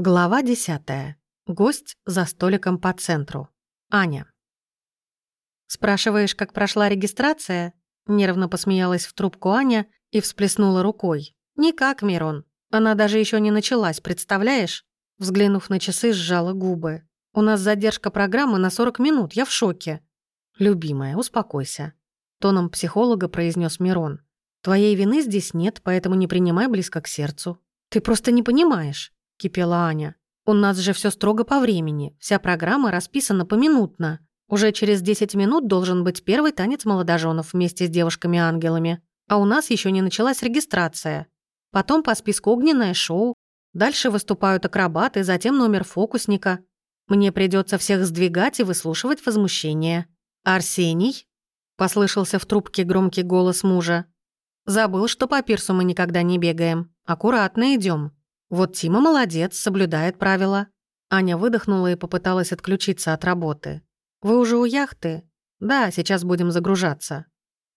Глава 10. Гость за столиком по центру. Аня. «Спрашиваешь, как прошла регистрация?» Нервно посмеялась в трубку Аня и всплеснула рукой. «Никак, Мирон. Она даже еще не началась, представляешь?» Взглянув на часы, сжала губы. «У нас задержка программы на 40 минут, я в шоке». «Любимая, успокойся», — тоном психолога произнес Мирон. «Твоей вины здесь нет, поэтому не принимай близко к сердцу. Ты просто не понимаешь». — кипела Аня. «У нас же все строго по времени. Вся программа расписана поминутно. Уже через 10 минут должен быть первый танец молодоженов вместе с девушками-ангелами. А у нас еще не началась регистрация. Потом по списку огненное шоу. Дальше выступают акробаты, затем номер фокусника. Мне придется всех сдвигать и выслушивать возмущение. «Арсений?» — послышался в трубке громкий голос мужа. «Забыл, что по пирсу мы никогда не бегаем. Аккуратно идем. Вот Тима молодец, соблюдает правила. Аня выдохнула и попыталась отключиться от работы. Вы уже у яхты? Да, сейчас будем загружаться.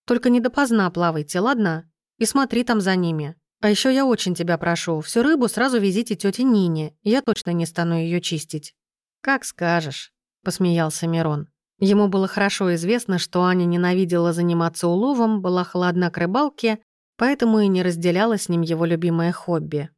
Только не допоздна плавайте, ладно? И смотри там за ними. А еще я очень тебя прошу, всю рыбу сразу везите тете Нине. Я точно не стану ее чистить. Как скажешь, посмеялся Мирон. Ему было хорошо известно, что Аня ненавидела заниматься уловом, была холодна к рыбалке, поэтому и не разделяла с ним его любимое хобби.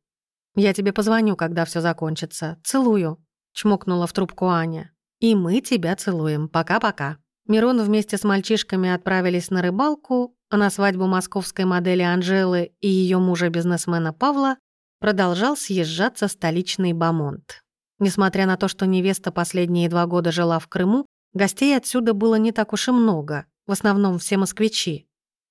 «Я тебе позвоню, когда все закончится. Целую», — чмокнула в трубку Аня. «И мы тебя целуем. Пока-пока». Мирон вместе с мальчишками отправились на рыбалку, а на свадьбу московской модели Анжелы и ее мужа-бизнесмена Павла продолжал съезжаться столичный бамонт. Несмотря на то, что невеста последние два года жила в Крыму, гостей отсюда было не так уж и много, в основном все москвичи.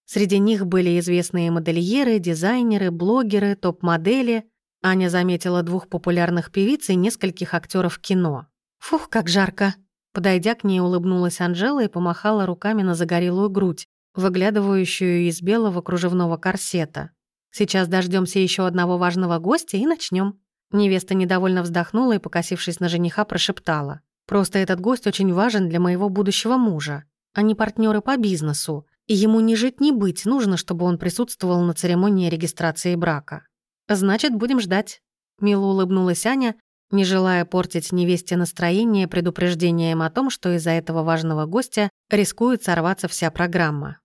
Среди них были известные модельеры, дизайнеры, блогеры, топ-модели – Аня заметила двух популярных певиц и нескольких актеров кино. «Фух, как жарко!» Подойдя к ней, улыбнулась Анжела и помахала руками на загорелую грудь, выглядывающую из белого кружевного корсета. «Сейчас дождемся еще одного важного гостя и начнем. Невеста недовольно вздохнула и, покосившись на жениха, прошептала. «Просто этот гость очень важен для моего будущего мужа. Они партнеры по бизнесу, и ему ни жить, ни быть, нужно, чтобы он присутствовал на церемонии регистрации брака». «Значит, будем ждать», — мило улыбнулась Аня, не желая портить невесте настроение предупреждением о том, что из-за этого важного гостя рискует сорваться вся программа.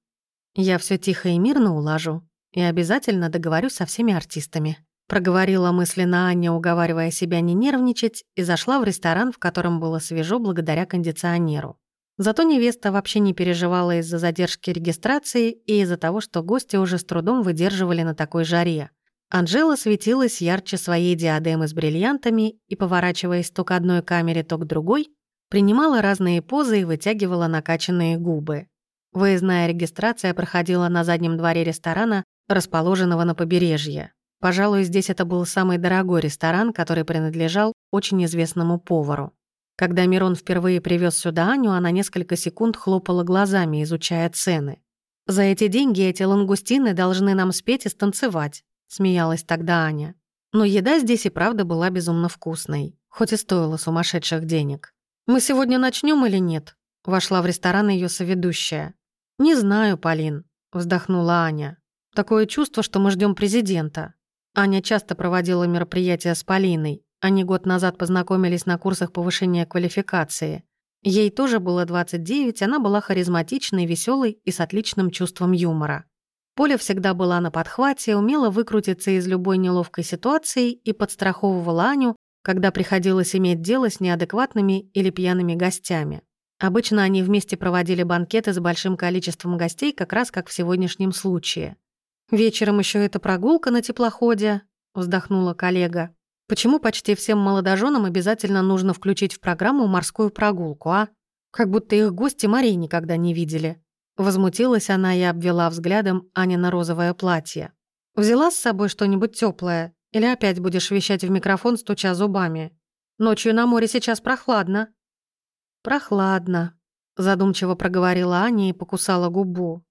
«Я все тихо и мирно улажу и обязательно договорюсь со всеми артистами», проговорила мысленно Аня, уговаривая себя не нервничать, и зашла в ресторан, в котором было свежо благодаря кондиционеру. Зато невеста вообще не переживала из-за задержки регистрации и из-за того, что гости уже с трудом выдерживали на такой жаре. Анжела светилась ярче своей диадемы с бриллиантами и, поворачиваясь то к одной камере, то к другой, принимала разные позы и вытягивала накачанные губы. Выездная регистрация проходила на заднем дворе ресторана, расположенного на побережье. Пожалуй, здесь это был самый дорогой ресторан, который принадлежал очень известному повару. Когда Мирон впервые привез сюда Аню, она несколько секунд хлопала глазами, изучая цены. «За эти деньги эти лангустины должны нам спеть и станцевать», — смеялась тогда Аня. Но еда здесь и правда была безумно вкусной, хоть и стоила сумасшедших денег. «Мы сегодня начнем или нет?» — вошла в ресторан ее соведущая. «Не знаю, Полин», — вздохнула Аня. «Такое чувство, что мы ждем президента». Аня часто проводила мероприятия с Полиной. Они год назад познакомились на курсах повышения квалификации. Ей тоже было 29, она была харизматичной, веселой и с отличным чувством юмора. Поля всегда была на подхвате, умела выкрутиться из любой неловкой ситуации и подстраховывала Аню, когда приходилось иметь дело с неадекватными или пьяными гостями. Обычно они вместе проводили банкеты с большим количеством гостей, как раз как в сегодняшнем случае. «Вечером еще эта прогулка на теплоходе», — вздохнула коллега. «Почему почти всем молодоженам обязательно нужно включить в программу морскую прогулку, а? Как будто их гости морей никогда не видели». Возмутилась она и обвела взглядом Анина розовое платье. «Взяла с собой что-нибудь теплое, Или опять будешь вещать в микрофон, стуча зубами? Ночью на море сейчас прохладно». «Прохладно», — задумчиво проговорила Аня и покусала губу.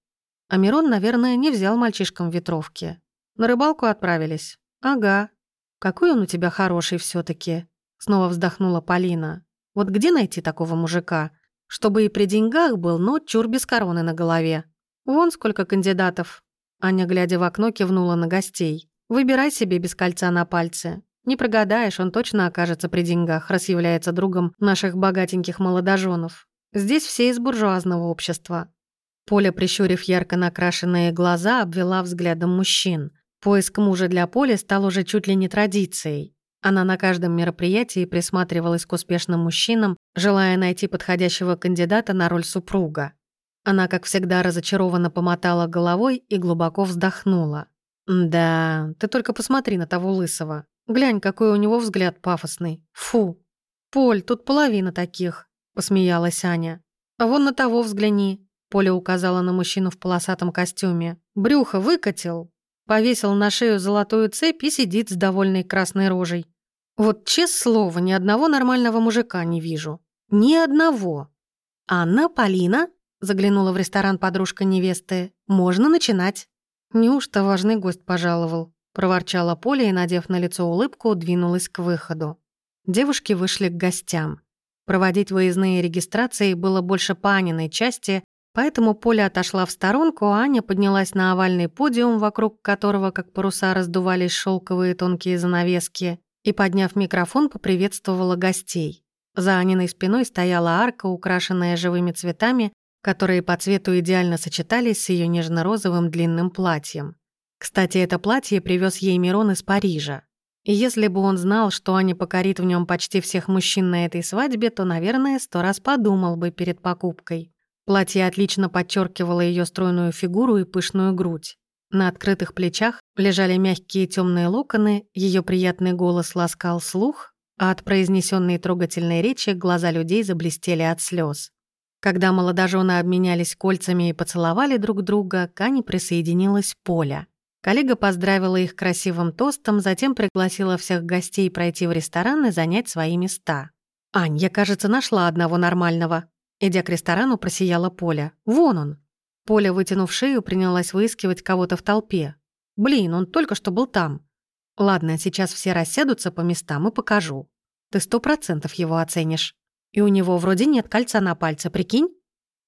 А Мирон, наверное, не взял мальчишкам ветровки. На рыбалку отправились. «Ага. Какой он у тебя хороший все таки снова вздохнула Полина. «Вот где найти такого мужика? Чтобы и при деньгах был, но чур без короны на голове. Вон сколько кандидатов. Аня, глядя в окно, кивнула на гостей. Выбирай себе без кольца на пальце. Не прогадаешь, он точно окажется при деньгах, раз является другом наших богатеньких молодоженов. Здесь все из буржуазного общества. Поля, прищурив ярко накрашенные глаза, обвела взглядом мужчин. Поиск мужа для Поли стал уже чуть ли не традицией. Она на каждом мероприятии присматривалась к успешным мужчинам, желая найти подходящего кандидата на роль супруга. Она, как всегда, разочарованно помотала головой и глубоко вздохнула. «Да, ты только посмотри на того лысого. Глянь, какой у него взгляд пафосный. Фу! Поль, тут половина таких!» — посмеялась Аня. «А вон на того взгляни!» — Поля указала на мужчину в полосатом костюме. «Брюхо выкатил!» Повесил на шею золотую цепь и сидит с довольной красной рожей. Вот честное слово, ни одного нормального мужика не вижу. Ни одного. «Анна, Полина?» — заглянула в ресторан подружка невесты. «Можно начинать». «Неужто важный гость пожаловал?» — проворчала Поля и, надев на лицо улыбку, двинулась к выходу. Девушки вышли к гостям. Проводить выездные регистрации было больше Паниной части, поэтому Поля отошла в сторонку, а Аня поднялась на овальный подиум, вокруг которого, как паруса, раздувались шелковые тонкие занавески и, подняв микрофон, поприветствовала гостей. За Аниной спиной стояла арка, украшенная живыми цветами, которые по цвету идеально сочетались с ее нежно-розовым длинным платьем. Кстати, это платье привез ей Мирон из Парижа. И если бы он знал, что Аня покорит в нем почти всех мужчин на этой свадьбе, то, наверное, сто раз подумал бы перед покупкой. Платье отлично подчеркивало ее стройную фигуру и пышную грудь. На открытых плечах лежали мягкие темные локоны, ее приятный голос ласкал слух, а от произнесенной трогательной речи глаза людей заблестели от слез. Когда молодожены обменялись кольцами и поцеловали друг друга, к Ане присоединилась Поля. Коллега поздравила их красивым тостом, затем пригласила всех гостей пройти в ресторан и занять свои места. «Ань, я, кажется, нашла одного нормального». Идя к ресторану, просияла Поля. «Вон он!» Поля, вытянув шею, принялась выискивать кого-то в толпе. «Блин, он только что был там. Ладно, сейчас все рассядутся по местам и покажу. Ты сто процентов его оценишь. И у него вроде нет кольца на пальце, прикинь?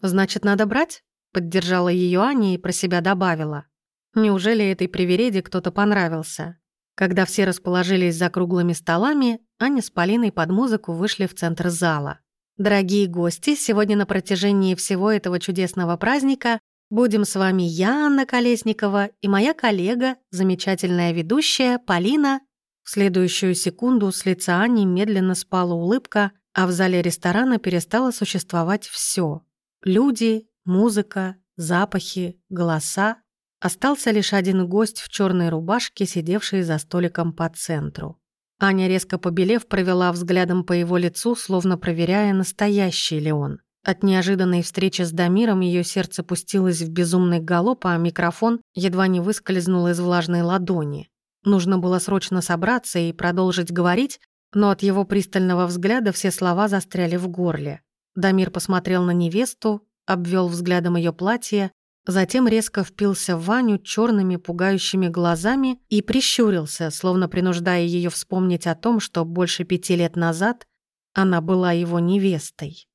Значит, надо брать?» Поддержала ее Аня и про себя добавила. «Неужели этой привереде кто-то понравился?» Когда все расположились за круглыми столами, Аня с Полиной под музыку вышли в центр зала. Дорогие гости, сегодня на протяжении всего этого чудесного праздника Будем с вами я, Анна Колесникова, и моя коллега, замечательная ведущая Полина. В следующую секунду с лица Ани медленно спала улыбка, а в зале ресторана перестало существовать все: люди, музыка, запахи, голоса. Остался лишь один гость в черной рубашке, сидевший за столиком по центру. Аня, резко побелев, провела взглядом по его лицу, словно проверяя, настоящий ли он. От неожиданной встречи с Дамиром ее сердце пустилось в безумный галоп, а микрофон едва не выскользнул из влажной ладони. Нужно было срочно собраться и продолжить говорить, но от его пристального взгляда все слова застряли в горле. Дамир посмотрел на невесту, обвел взглядом ее платье, затем резко впился в Ваню черными пугающими глазами и прищурился, словно принуждая ее вспомнить о том, что больше пяти лет назад она была его невестой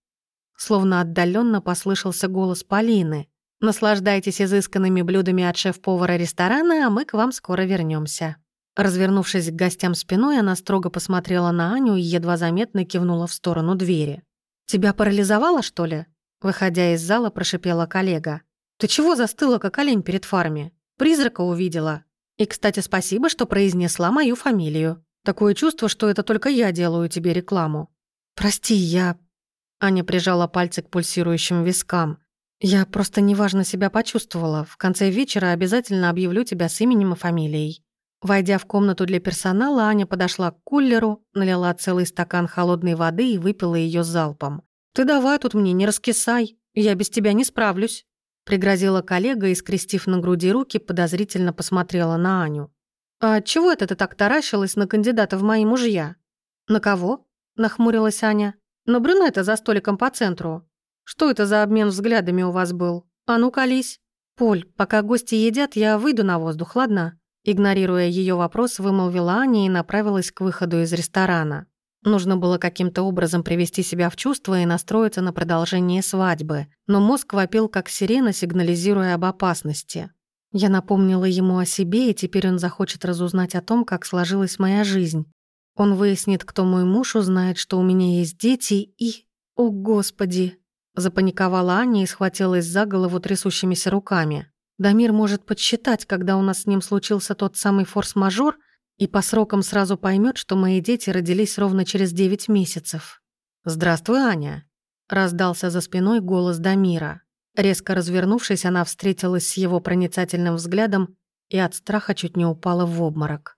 словно отдаленно послышался голос Полины. «Наслаждайтесь изысканными блюдами от шеф-повара ресторана, а мы к вам скоро вернемся. Развернувшись к гостям спиной, она строго посмотрела на Аню и едва заметно кивнула в сторону двери. «Тебя парализовало, что ли?» Выходя из зала, прошипела коллега. «Ты чего застыла, как олень перед фарме? Призрака увидела. И, кстати, спасибо, что произнесла мою фамилию. Такое чувство, что это только я делаю тебе рекламу». «Прости, я Аня прижала пальцы к пульсирующим вискам. «Я просто неважно себя почувствовала. В конце вечера обязательно объявлю тебя с именем и фамилией». Войдя в комнату для персонала, Аня подошла к кулеру, налила целый стакан холодной воды и выпила ее залпом. «Ты давай тут мне, не раскисай. Я без тебя не справлюсь», — пригрозила коллега и, скрестив на груди руки, подозрительно посмотрела на Аню. «А чего это ты так таращилась на кандидата в мои мужья?» «На кого?» — нахмурилась Аня. На брюнета за столиком по центру. Что это за обмен взглядами у вас был? А ну, колись. Поль, пока гости едят, я выйду на воздух, ладно? Игнорируя ее вопрос, вымолвила Аня и направилась к выходу из ресторана. Нужно было каким-то образом привести себя в чувство и настроиться на продолжение свадьбы, но мозг вопил как сирена, сигнализируя об опасности. Я напомнила ему о себе, и теперь он захочет разузнать о том, как сложилась моя жизнь, он выяснит, кто мой муж, узнает, что у меня есть дети и... О, Господи! Запаниковала Аня и схватилась за голову трясущимися руками. Дамир может подсчитать, когда у нас с ним случился тот самый форс-мажор, и по срокам сразу поймет, что мои дети родились ровно через 9 месяцев. «Здравствуй, Аня!» — раздался за спиной голос Дамира. Резко развернувшись, она встретилась с его проницательным взглядом и от страха чуть не упала в обморок.